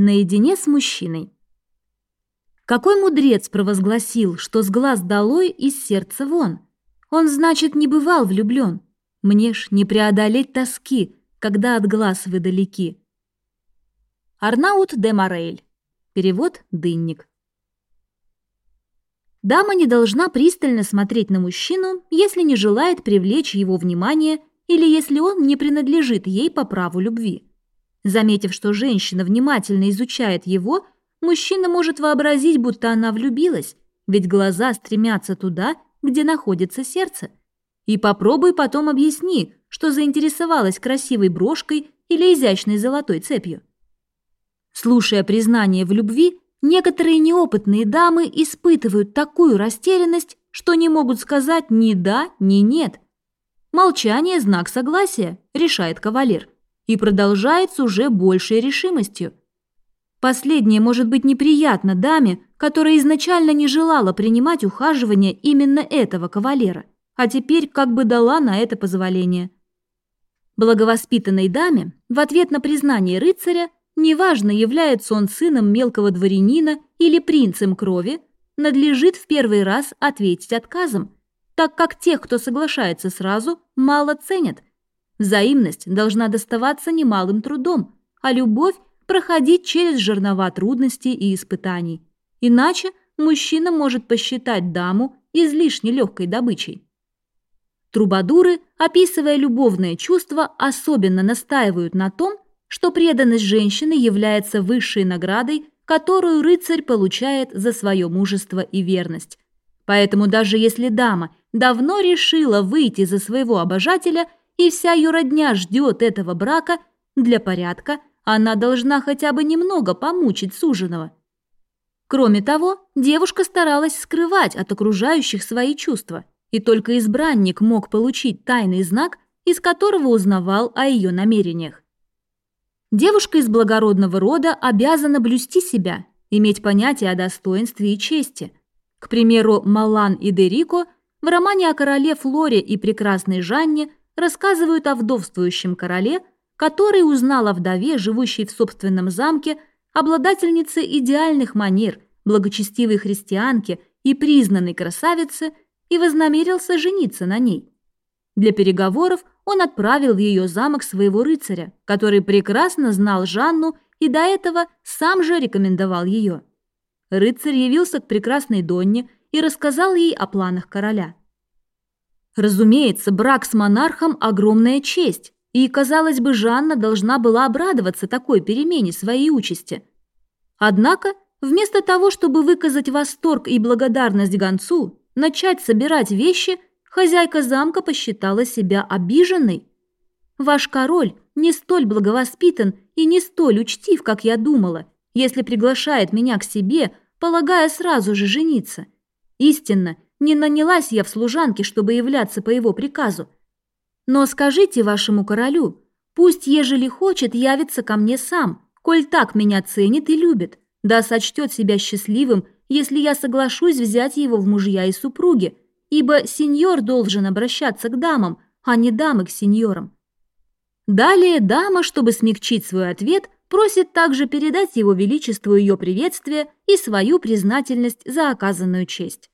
Наедине с мужчиной. Какой мудрец провозгласил, что с глаз долой из сердца вон? Он, значит, не бывал влюблен. Мне ж не преодолеть тоски, когда от глаз вы далеки. Арнаут де Морель. Перевод «Дынник». Дама не должна пристально смотреть на мужчину, если не желает привлечь его внимание или если он не принадлежит ей по праву любви. Заметив, что женщина внимательно изучает его, мужчина может вообразить, будто она влюбилась, ведь глаза стремятся туда, где находится сердце. И попробуй потом объясни, что заинтересовалась красивой брошкой или изящной золотой цепью. Слушая признание в любви, некоторые неопытные дамы испытывают такую растерянность, что не могут сказать ни да, ни нет. Молчание – знак согласия, решает кавалер, и продолжает с уже большей решимостью. Последнее может быть неприятно даме, которая изначально не желала принимать ухаживание именно этого кавалера, а теперь как бы дала на это позволение. Благовоспитанной даме в ответ на признание рыцаря Неважно, является он сыном мелкого дворянина или принцем крови, надлежит в первый раз ответить отказом, так как тех, кто соглашается сразу, мало ценят. Взаимность должна доставаться немалым трудом, а любовь проходить через жернова трудностей и испытаний. Иначе мужчина может посчитать даму излишне легкой добычей. Трубадуры, описывая любовное чувство, особенно настаивают на том, что преданность женщины является высшей наградой, которую рыцарь получает за свое мужество и верность. Поэтому даже если дама давно решила выйти за своего обожателя и вся ее родня ждет этого брака, для порядка она должна хотя бы немного помучить суженого. Кроме того, девушка старалась скрывать от окружающих свои чувства, и только избранник мог получить тайный знак, из которого узнавал о ее намерениях. Девушка из благородного рода обязана блюсти себя, иметь понятие о достоинстве и чести. К примеру, Малан и Дерико в романе о короле Флоре и прекрасной Жанне рассказывают о вдовствующем короле, который узнал о вдове, живущей в собственном замке, обладательнице идеальных манер, благочестивой христианке и признанной красавице, и вознамерился жениться на ней. Для переговоров он отправил в ее замок своего рыцаря, который прекрасно знал Жанну и до этого сам же рекомендовал ее. Рыцарь явился к прекрасной Донне и рассказал ей о планах короля. Разумеется, брак с монархом – огромная честь, и, казалось бы, Жанна должна была обрадоваться такой перемене своей участи. Однако, вместо того, чтобы выказать восторг и благодарность гонцу, начать собирать вещи – Хозяйка замка посчитала себя обиженной. Ваш король не столь благовоспитан и не столь учтив, как я думала, если приглашает меня к себе, полагая сразу же жениться. Истинно, не нанялась я в служанке, чтобы являться по его приказу. Но скажите вашему королю, пусть, ежели хочет, явится ко мне сам, коль так меня ценит и любит, да сочтет себя счастливым, если я соглашусь взять его в мужья и супруги, ибо сеньор должен обращаться к дамам, а не дамы к сеньорам. Далее дама, чтобы смягчить свой ответ, просит также передать его величеству ее приветствие и свою признательность за оказанную честь.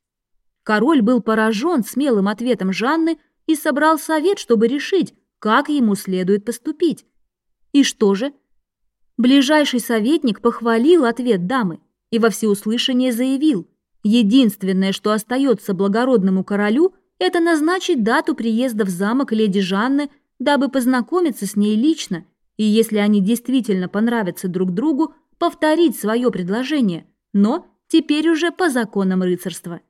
Король был поражен смелым ответом Жанны и собрал совет, чтобы решить, как ему следует поступить. И что же? Ближайший советник похвалил ответ дамы и во всеуслышание заявил – Единственное, что остается благородному королю, это назначить дату приезда в замок леди Жанны, дабы познакомиться с ней лично, и если они действительно понравятся друг другу, повторить свое предложение, но теперь уже по законам рыцарства.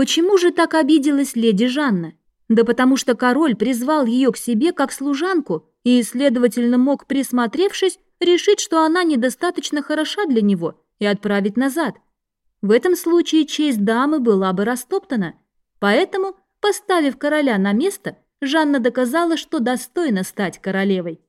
Почему же так обиделась леди Жанна? Да потому что король призвал ее к себе как служанку и, следовательно, мог, присмотревшись, решить, что она недостаточно хороша для него и отправить назад – в этом случае честь дамы была бы растоптана, поэтому, поставив короля на место, Жанна доказала, что достойна стать королевой.